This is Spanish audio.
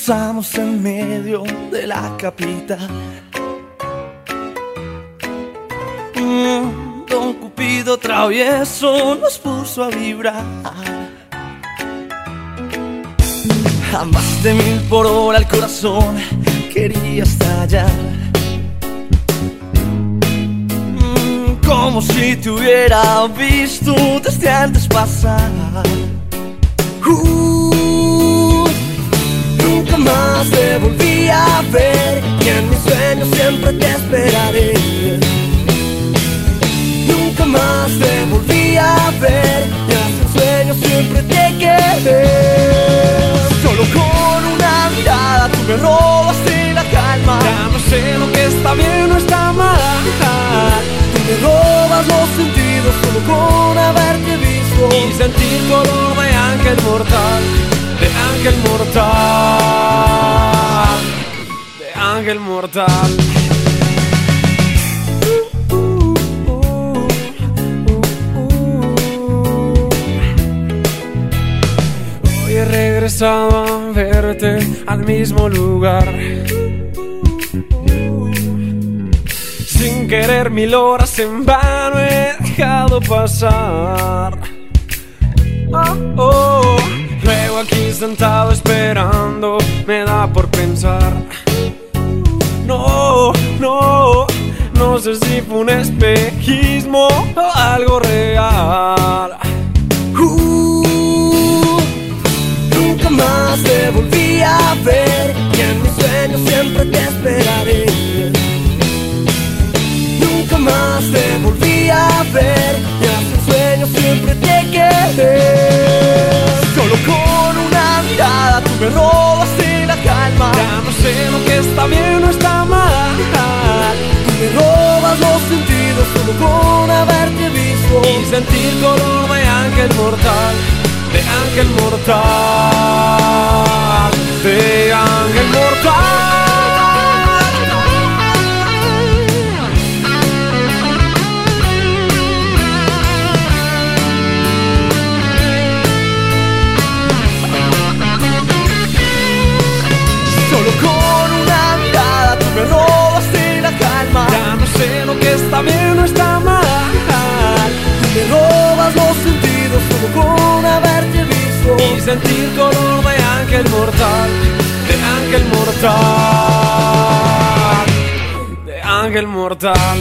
cruzamos en medio de la capital. Mm, don Cupido travieso nos puso a vibrar. A más de mil por hora el corazón quería estallar. Mm, como si te hubiera visto desde antes pasar. Uh, y en mis sueños siempre te esperaré. Nunca más te volví a ver y en sueños siempre te quedé. Solo con una mirada tú me robaste la calma. Ya no sé lo que está bien o está mal. Tú me robas los sentidos solo con haberte visto. Y sentir color de ángel mortal, de ángel mortal, ángel mortal. Hoy he regresado a verte al mismo lugar. Sin querer mil horas en vano he dejado pasar. Oh, oh. Luego aquí sentado esperando me da por pensar. Sé si fue un espejismo o algo real. Uh, nunca más te volví a ver y en mis sueños siempre te esperaré. Nunca más te volví a ver y en sueños siempre te quedé. Y sentir color de ángel mortal, de ángel mortal, de ángel mortal. Solo con una mirada los sentidos solo con haberte visto. Y sentir color de ángel mortal, de ángel mortal, de ángel mortal.